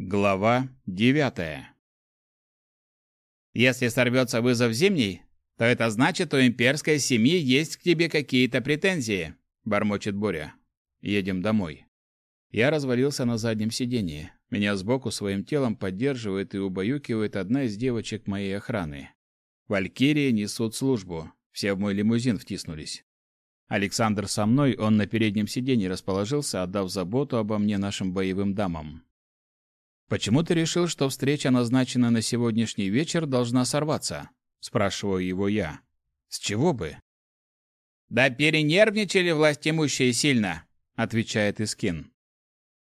Глава девятая Если сорвется вызов зимний, то это значит, у имперской семьи есть к тебе какие-то претензии, бормочет Боря. Едем домой. Я развалился на заднем сиденье. Меня сбоку своим телом поддерживает и убаюкивает одна из девочек моей охраны. Валькирии несут службу. Все в мой лимузин втиснулись. Александр со мной, он на переднем сиденье расположился, отдав заботу обо мне нашим боевым дамам. «Почему ты решил, что встреча, назначенная на сегодняшний вечер, должна сорваться?» Спрашиваю его я. «С чего бы?» «Да перенервничали властимущие сильно», — отвечает Искин.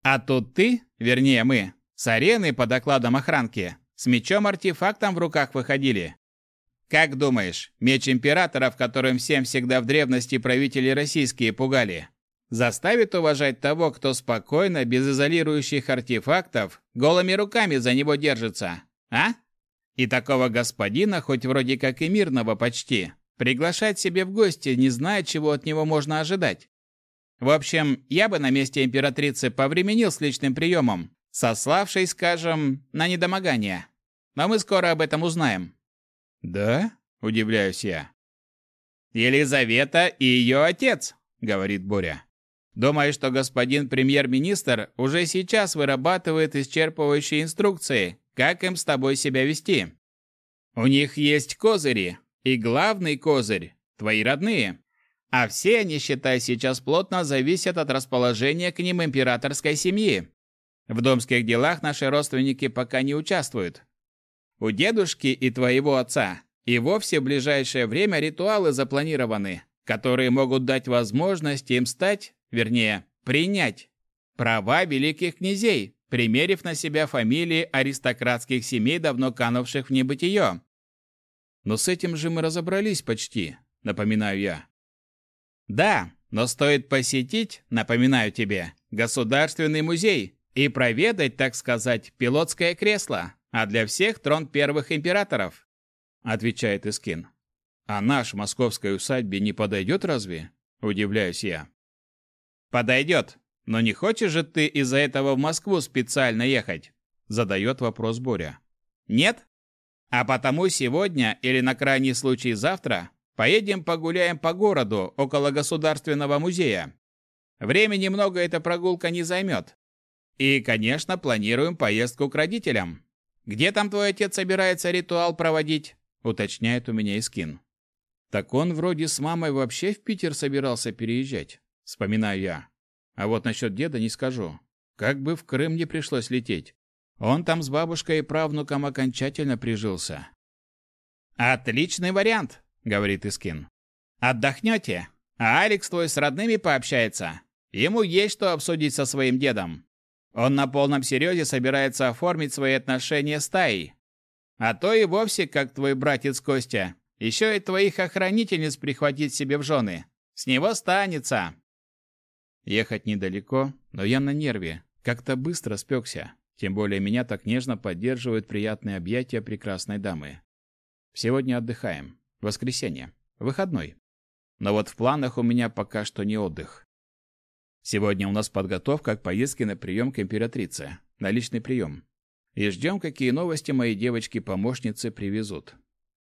«А тут ты, вернее мы, с арены по докладам охранки, с мечом-артефактом в руках выходили. Как думаешь, меч императора, в котором всем всегда в древности правители российские пугали, заставит уважать того, кто спокойно, без изолирующих артефактов, голыми руками за него держится, а? И такого господина, хоть вроде как и мирного почти, приглашать себе в гости, не зная, чего от него можно ожидать. В общем, я бы на месте императрицы повременил с личным приемом, сославшись, скажем, на недомогание. Но мы скоро об этом узнаем. «Да?» – удивляюсь я. «Елизавета и ее отец», – говорит Боря. «Думаю, что господин премьер-министр уже сейчас вырабатывает исчерпывающие инструкции, как им с тобой себя вести. У них есть козыри, и главный козырь – твои родные. А все они, считай, сейчас плотно зависят от расположения к ним императорской семьи. В домских делах наши родственники пока не участвуют. У дедушки и твоего отца и вовсе в ближайшее время ритуалы запланированы, которые могут дать возможность им стать, вернее, принять права великих князей, примерив на себя фамилии аристократских семей, давно канувших в небытие. Но с этим же мы разобрались почти, напоминаю я. Да, но стоит посетить, напоминаю тебе, Государственный музей и проведать, так сказать, пилотское кресло, а для всех трон первых императоров, отвечает Искин. А наш московской усадьбе не подойдет разве? Удивляюсь я. Подойдет, но не хочешь же ты из-за этого в Москву специально ехать? Задает вопрос Боря. Нет? А потому сегодня или на крайний случай завтра поедем погуляем по городу около Государственного музея. Времени много эта прогулка не займет. И, конечно, планируем поездку к родителям. Где там твой отец собирается ритуал проводить? Уточняет у меня Искин. Так он вроде с мамой вообще в Питер собирался переезжать. Вспоминаю я. А вот насчет деда не скажу. Как бы в Крым не пришлось лететь. Он там с бабушкой и правнуком окончательно прижился. «Отличный вариант», — говорит Искин. «Отдохнете, а Алекс твой с родными пообщается. Ему есть что обсудить со своим дедом. Он на полном серьезе собирается оформить свои отношения с Таей. А то и вовсе, как твой братец Костя, еще и твоих охранительниц прихватить себе в жены. С него станется. Ехать недалеко, но я на нерве. Как-то быстро спекся. Тем более меня так нежно поддерживают приятные объятия прекрасной дамы. Сегодня отдыхаем. Воскресенье. Выходной. Но вот в планах у меня пока что не отдых. Сегодня у нас подготовка к поездке на прием к императрице. На личный прием. И ждем, какие новости мои девочки-помощницы привезут.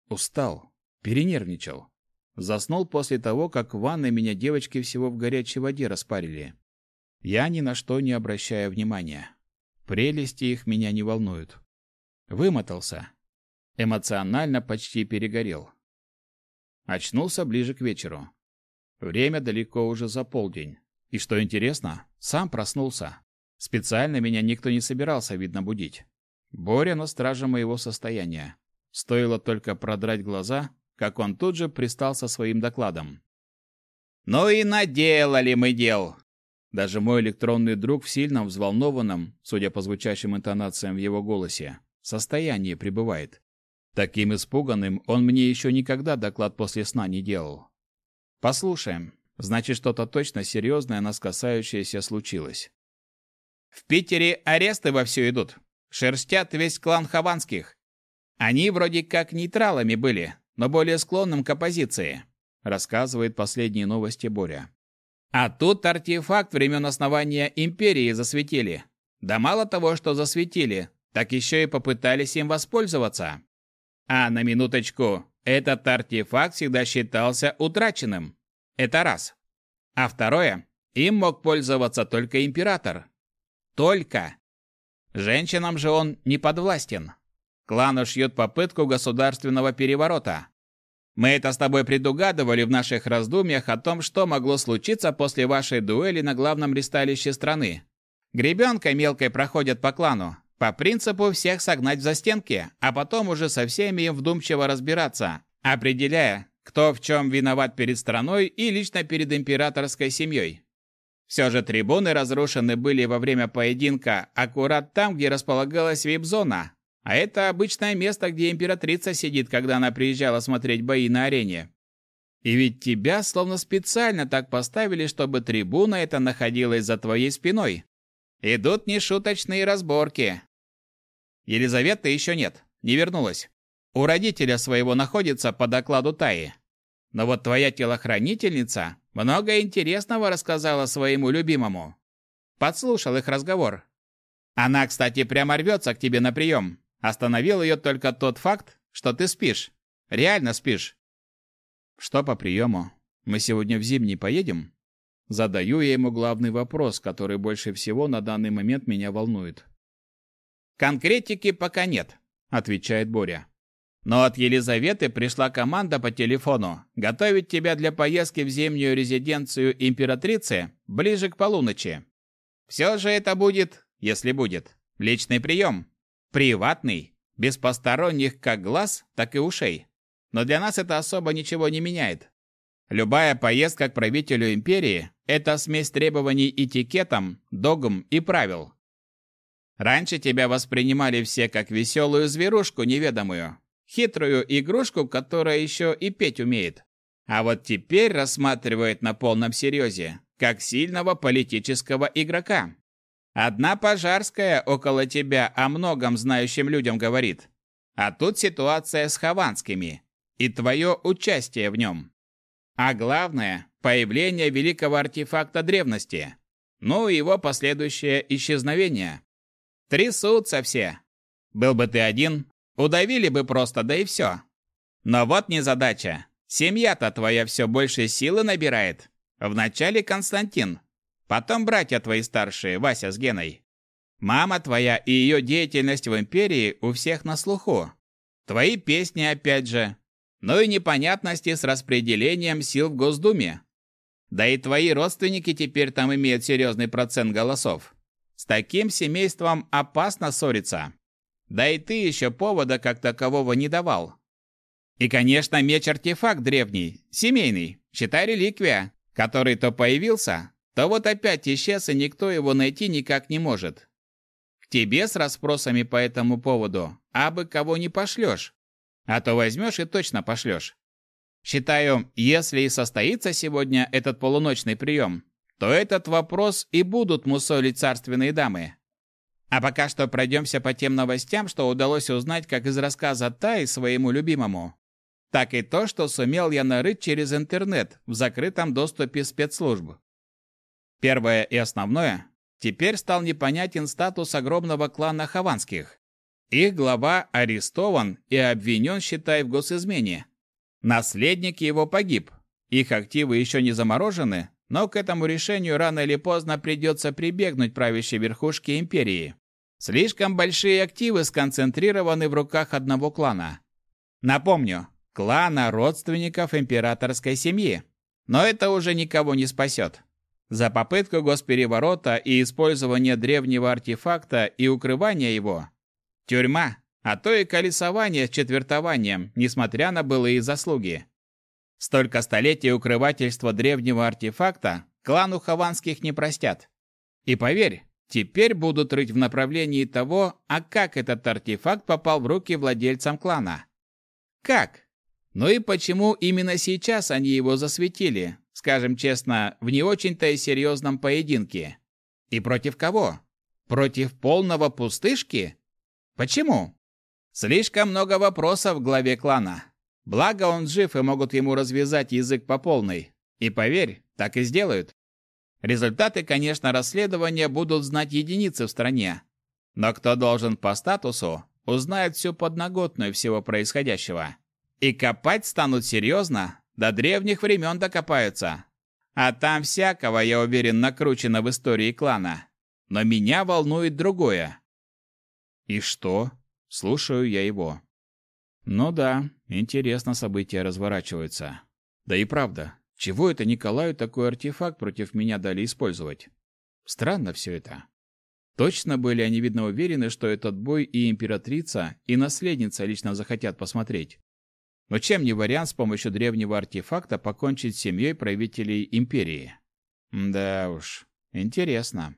Устал. Перенервничал. Заснул после того, как в ванной меня девочки всего в горячей воде распарили. Я ни на что не обращаю внимания. Прелести их меня не волнуют. Вымотался. Эмоционально почти перегорел. Очнулся ближе к вечеру. Время далеко уже за полдень. И что интересно, сам проснулся. Специально меня никто не собирался, видно, будить. Боря на страже моего состояния. Стоило только продрать глаза, как он тут же пристал со своим докладом. «Ну и наделали мы дел!» Даже мой электронный друг в сильном, взволнованном, судя по звучащим интонациям в его голосе, состоянии пребывает. Таким испуганным он мне еще никогда доклад после сна не делал. «Послушаем. Значит, что-то точно серьезное нас касающееся случилось». «В Питере аресты вовсю идут. Шерстят весь клан Хованских. Они вроде как нейтралами были, но более склонным к оппозиции, рассказывает последние новости Боря. А тут артефакт времен основания империи засветили. Да мало того, что засветили, так еще и попытались им воспользоваться. А на минуточку, этот артефакт всегда считался утраченным. Это раз. А второе, им мог пользоваться только император. Только. Женщинам же он не подвластен. Клану шьет попытку государственного переворота. Мы это с тобой предугадывали в наших раздумьях о том, что могло случиться после вашей дуэли на главном ристалище страны. Гребенкой мелкой проходят по клану, по принципу всех согнать в застенки, а потом уже со всеми им вдумчиво разбираться, определяя, кто в чем виноват перед страной и лично перед императорской семьей. Все же трибуны разрушены были во время поединка аккурат там, где располагалась вип-зона, а это обычное место, где императрица сидит, когда она приезжала смотреть бои на арене. И ведь тебя словно специально так поставили, чтобы трибуна эта находилась за твоей спиной. Идут нешуточные разборки. Елизаветы еще нет, не вернулась. У родителя своего находится по докладу Таи. Но вот твоя телохранительница много интересного рассказала своему любимому. Подслушал их разговор. Она, кстати, прямо рвется к тебе на прием. Остановил ее только тот факт, что ты спишь. Реально спишь. Что по приему? Мы сегодня в зимний поедем? Задаю я ему главный вопрос, который больше всего на данный момент меня волнует. Конкретики пока нет, отвечает Боря. Но от Елизаветы пришла команда по телефону готовить тебя для поездки в зимнюю резиденцию императрицы ближе к полуночи. Все же это будет, если будет, личный прием. Приватный, без посторонних как глаз, так и ушей. Но для нас это особо ничего не меняет. Любая поездка к правителю империи – это смесь требований этикетом, догм и правил. Раньше тебя воспринимали все как веселую зверушку неведомую, хитрую игрушку, которая еще и петь умеет. А вот теперь рассматривают на полном серьезе, как сильного политического игрока. Одна Пожарская около тебя о многом знающим людям говорит. А тут ситуация с Хованскими и твое участие в нем. А главное – появление великого артефакта древности. Ну и его последующее исчезновение. Трясутся все. Был бы ты один, удавили бы просто, да и все. Но вот незадача. Семья-то твоя все больше силы набирает. Вначале Константин, Потом братья твои старшие, Вася с Геной. Мама твоя и ее деятельность в империи у всех на слуху. Твои песни опять же. Ну и непонятности с распределением сил в Госдуме. Да и твои родственники теперь там имеют серьезный процент голосов. С таким семейством опасно ссориться. Да и ты еще повода как такового не давал. И, конечно, меч-артефакт древний, семейный, считай реликвия, который то появился, то вот опять исчез, и никто его найти никак не может. К тебе с расспросами по этому поводу, а бы кого не пошлешь. А то возьмешь и точно пошлешь. Считаю, если и состоится сегодня этот полуночный прием, то этот вопрос и будут мусолить царственные дамы. А пока что пройдемся по тем новостям, что удалось узнать как из рассказа Таи своему любимому, так и то, что сумел я нарыть через интернет в закрытом доступе спецслужб. Первое и основное, теперь стал непонятен статус огромного клана Хованских. Их глава арестован и обвинен, считай, в госизмене. Наследник его погиб. Их активы еще не заморожены, но к этому решению рано или поздно придется прибегнуть правящей верхушке империи. Слишком большие активы сконцентрированы в руках одного клана. Напомню, клана родственников императорской семьи. Но это уже никого не спасет. За попытку госпереворота и использование древнего артефакта и укрывание его. Тюрьма, а то и колесование с четвертованием, несмотря на былые заслуги. Столько столетий укрывательства древнего артефакта клану Хованских не простят. И поверь, теперь будут рыть в направлении того, а как этот артефакт попал в руки владельцам клана. Как? Ну и почему именно сейчас они его засветили, скажем честно, в не очень-то и серьезном поединке. И против кого? Против полного пустышки? Почему? Слишком много вопросов в главе клана. Благо он жив и могут ему развязать язык по полной. И поверь, так и сделают. Результаты, конечно, расследования будут знать единицы в стране. Но кто должен по статусу, узнает всю подноготную всего происходящего. И копать станут серьезно, до древних времен докопаются. А там всякого, я уверен, накручено в истории клана. Но меня волнует другое. И что? Слушаю я его. Ну да, интересно события разворачиваются. Да и правда, чего это Николаю такой артефакт против меня дали использовать? Странно все это. Точно были они, видно, уверены, что этот бой и императрица, и наследница лично захотят посмотреть. Но чем не вариант с помощью древнего артефакта покончить с семьей правителей империи? Да уж, интересно.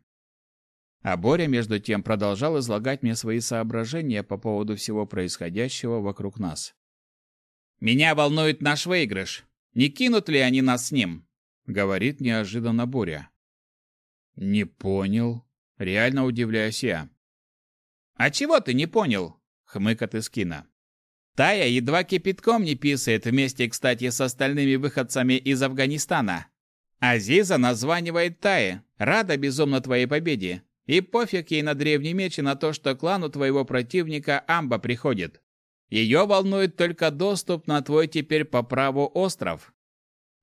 А Боря, между тем, продолжал излагать мне свои соображения по поводу всего происходящего вокруг нас. «Меня волнует наш выигрыш. Не кинут ли они нас с ним?» — говорит неожиданно Боря. «Не понял», — реально удивляюсь я. «А чего ты не понял?» — хмыкает Искина. Тая едва кипятком не писает вместе, кстати, с остальными выходцами из Афганистана. Азиза названивает Тае, рада безумно твоей победе. И пофиг ей на древний меч и на то, что клану твоего противника Амба приходит. Ее волнует только доступ на твой теперь по праву остров.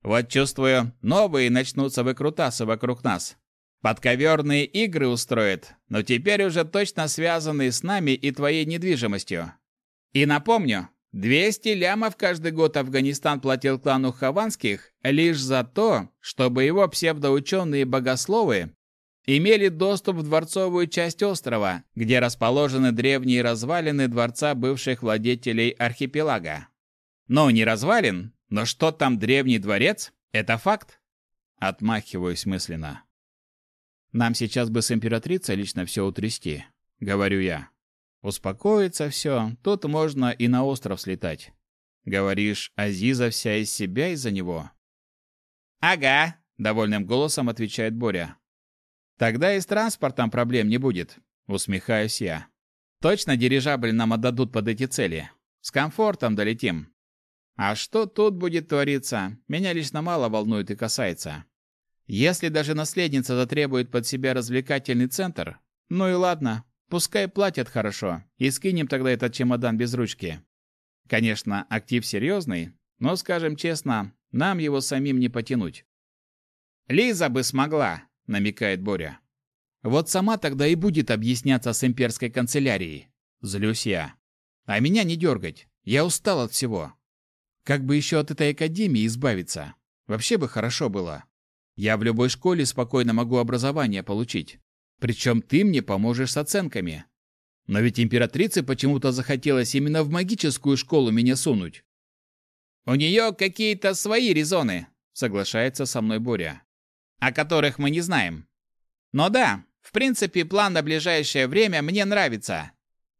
Вот чувствую, новые начнутся выкрутасы вокруг нас. Подковерные игры устроят, но теперь уже точно связанные с нами и твоей недвижимостью. И напомню, 200 лямов каждый год Афганистан платил клану Хованских лишь за то, чтобы его псевдоученые-богословы имели доступ в дворцовую часть острова, где расположены древние развалины дворца бывших владетелей архипелага. Ну, не развалин, но что там древний дворец, это факт. Отмахиваюсь мысленно. Нам сейчас бы с императрицей лично все утрясти, говорю я. Успокоится все, тут можно и на остров слетать. Говоришь, Азиза вся из себя из-за него? Ага, довольным голосом отвечает Боря. Тогда и с транспортом проблем не будет, усмехаюсь я. Точно дирижабль нам отдадут под эти цели. С комфортом долетим. А что тут будет твориться, меня лично мало волнует и касается. Если даже наследница затребует под себя развлекательный центр, ну и ладно, Пускай платят хорошо, и скинем тогда этот чемодан без ручки. Конечно, актив серьезный, но, скажем честно, нам его самим не потянуть. «Лиза бы смогла», — намекает Боря. «Вот сама тогда и будет объясняться с имперской канцелярией». Злюсь я. «А меня не дергать. Я устал от всего. Как бы еще от этой академии избавиться? Вообще бы хорошо было. Я в любой школе спокойно могу образование получить. Причем ты мне поможешь с оценками. Но ведь императрице почему-то захотелось именно в магическую школу меня сунуть. У нее какие-то свои резоны, соглашается со мной Боря, о которых мы не знаем. Но да, в принципе, план на ближайшее время мне нравится.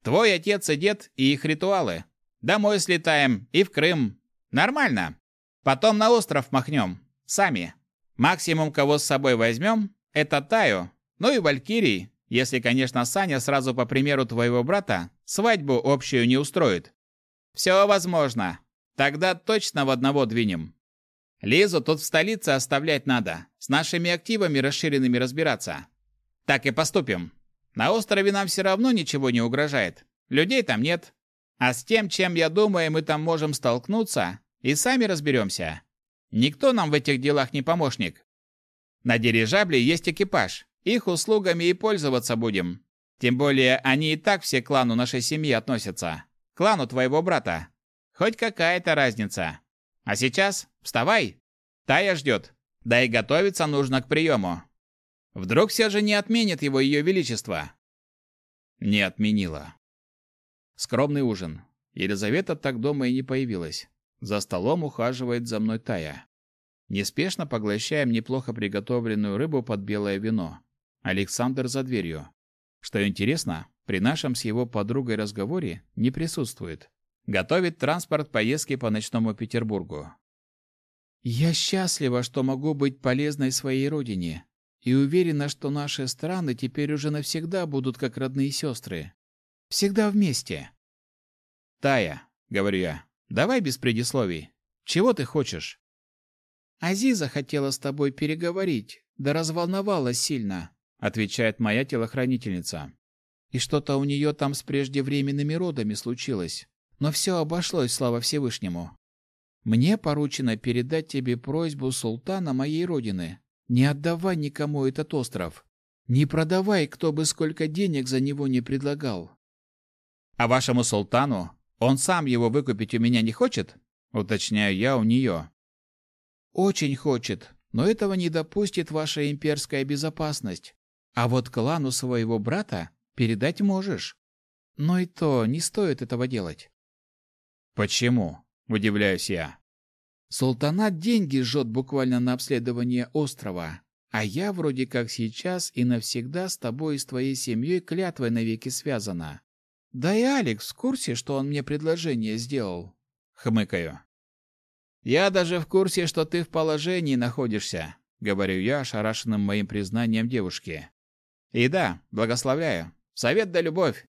Твой отец и дед и их ритуалы. Домой слетаем и в Крым. Нормально. Потом на остров махнем. Сами. Максимум, кого с собой возьмем, это Таю, ну и Валькирий, если, конечно, Саня сразу по примеру твоего брата свадьбу общую не устроит. Все возможно. Тогда точно в одного двинем. Лизу тут в столице оставлять надо, с нашими активами расширенными разбираться. Так и поступим. На острове нам все равно ничего не угрожает. Людей там нет. А с тем, чем, я думаю, мы там можем столкнуться, и сами разберемся. Никто нам в этих делах не помощник. На дирижабле есть экипаж. Их услугами и пользоваться будем. Тем более они и так все к клану нашей семьи относятся. Клану твоего брата. Хоть какая-то разница. А сейчас вставай. Тая ждет. Да и готовиться нужно к приему. Вдруг все же не отменит его ее величество. Не отменила. Скромный ужин. Елизавета так дома и не появилась. За столом ухаживает за мной Тая. Неспешно поглощаем неплохо приготовленную рыбу под белое вино. Александр за дверью. Что интересно, при нашем с его подругой разговоре не присутствует. Готовит транспорт поездки по ночному Петербургу. «Я счастлива, что могу быть полезной своей родине, и уверена, что наши страны теперь уже навсегда будут как родные сестры. Всегда вместе». «Тая», — говорю я, — «давай без предисловий. Чего ты хочешь?» Азиза хотела с тобой переговорить, да разволновалась сильно, отвечает моя телохранительница. И что-то у нее там с преждевременными родами случилось. Но все обошлось, слава Всевышнему. Мне поручено передать тебе просьбу султана моей родины. Не отдавай никому этот остров. Не продавай, кто бы сколько денег за него не предлагал. А вашему султану он сам его выкупить у меня не хочет? Уточняю я у нее. Очень хочет, но этого не допустит ваша имперская безопасность. А вот клану своего брата передать можешь. Но и то не стоит этого делать. Почему? Удивляюсь я. Султанат деньги жжет буквально на обследование острова. А я вроде как сейчас и навсегда с тобой и с твоей семьей клятвой навеки связана. Да и Алекс в курсе, что он мне предложение сделал. Хмыкаю. «Я даже в курсе, что ты в положении находишься», — говорю я, ошарашенным моим признанием девушки. «И да, благословляю. Совет да любовь.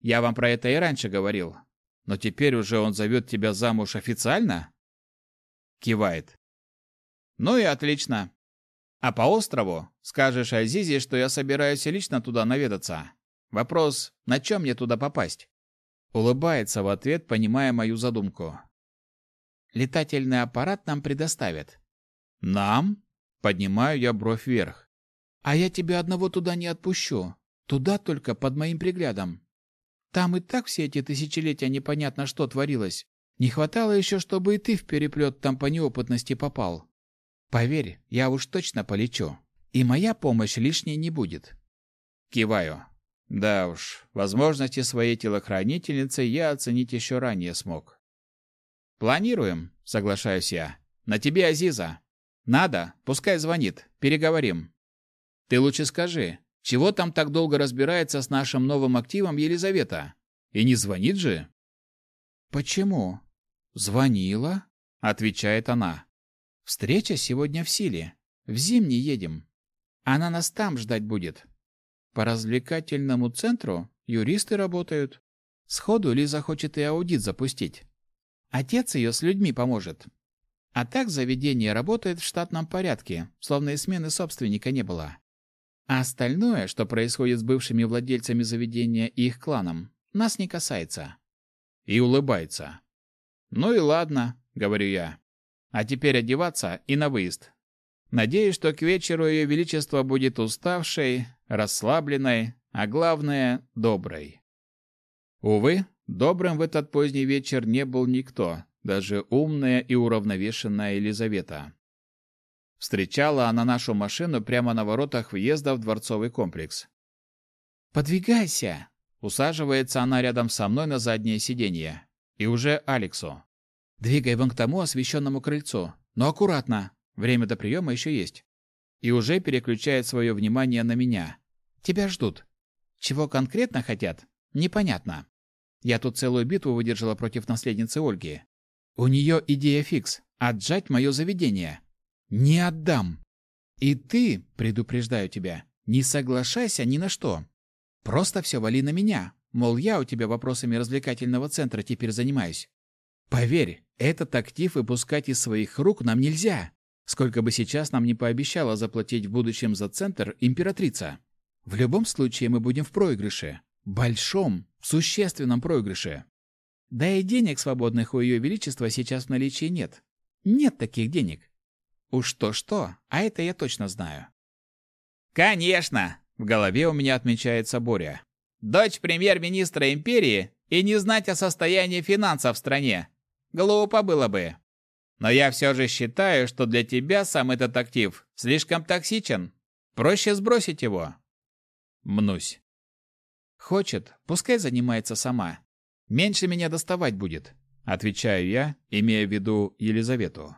Я вам про это и раньше говорил. Но теперь уже он зовет тебя замуж официально?» Кивает. «Ну и отлично. А по острову скажешь Азизе, что я собираюсь лично туда наведаться. Вопрос, на чем мне туда попасть?» Улыбается в ответ, понимая мою задумку. Летательный аппарат нам предоставят. Нам? Поднимаю я бровь вверх. А я тебя одного туда не отпущу. Туда только под моим приглядом. Там и так все эти тысячелетия непонятно что творилось. Не хватало еще, чтобы и ты в переплет там по неопытности попал. Поверь, я уж точно полечу. И моя помощь лишней не будет. Киваю. Да уж, возможности своей телохранительницы я оценить еще ранее смог. Планируем, соглашаюсь я. На тебе Азиза. Надо, пускай звонит, переговорим. Ты лучше скажи, чего там так долго разбирается с нашим новым активом Елизавета? И не звонит же? Почему? Звонила, отвечает она. Встреча сегодня в силе. В зимний едем. Она нас там ждать будет. По развлекательному центру юристы работают. Сходу Лиза хочет и аудит запустить. Отец ее с людьми поможет. А так заведение работает в штатном порядке, словно и смены собственника не было. А остальное, что происходит с бывшими владельцами заведения и их кланом, нас не касается. И улыбается. Ну и ладно, говорю я. А теперь одеваться и на выезд. Надеюсь, что к вечеру ее величество будет уставшей, расслабленной, а главное доброй. Увы, Добрым в этот поздний вечер не был никто, даже умная и уравновешенная Елизавета. Встречала она нашу машину прямо на воротах въезда в дворцовый комплекс. «Подвигайся!» Усаживается она рядом со мной на заднее сиденье. И уже Алексу. «Двигай вон к тому освещенному крыльцу. Но аккуратно. Время до приема еще есть». И уже переключает свое внимание на меня. «Тебя ждут. Чего конкретно хотят? Непонятно. Я тут целую битву выдержала против наследницы Ольги. У нее идея фикс — отжать мое заведение. Не отдам. И ты, предупреждаю тебя, не соглашайся ни на что. Просто все вали на меня, мол, я у тебя вопросами развлекательного центра теперь занимаюсь. Поверь, этот актив выпускать из своих рук нам нельзя. Сколько бы сейчас нам не пообещала заплатить в будущем за центр императрица. В любом случае мы будем в проигрыше. Большом, существенном проигрыше. Да и денег свободных у Ее Величества сейчас в наличии нет. Нет таких денег. Уж то-что, а это я точно знаю. «Конечно!» — в голове у меня отмечается Боря. «Дочь премьер-министра империи и не знать о состоянии финансов в стране. Глупо было бы. Но я все же считаю, что для тебя сам этот актив слишком токсичен. Проще сбросить его». Мнусь. Хочет, пускай занимается сама. Меньше меня доставать будет, отвечаю я, имея в виду Елизавету.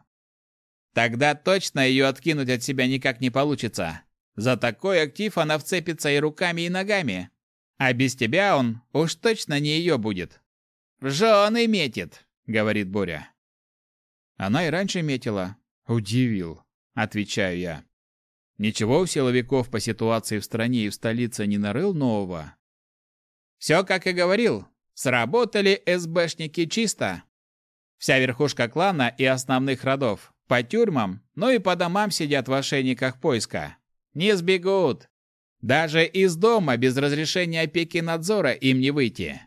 Тогда точно ее откинуть от себя никак не получится. За такой актив она вцепится и руками, и ногами. А без тебя он уж точно не ее будет. Жены метит, говорит Боря. Она и раньше метила. Удивил, отвечаю я. Ничего у силовиков по ситуации в стране и в столице не нарыл нового. Все, как и говорил, сработали СБшники чисто. Вся верхушка клана и основных родов, по тюрьмам, но и по домам сидят в ошейниках поиска. Не сбегут. Даже из дома без разрешения опеки надзора им не выйти.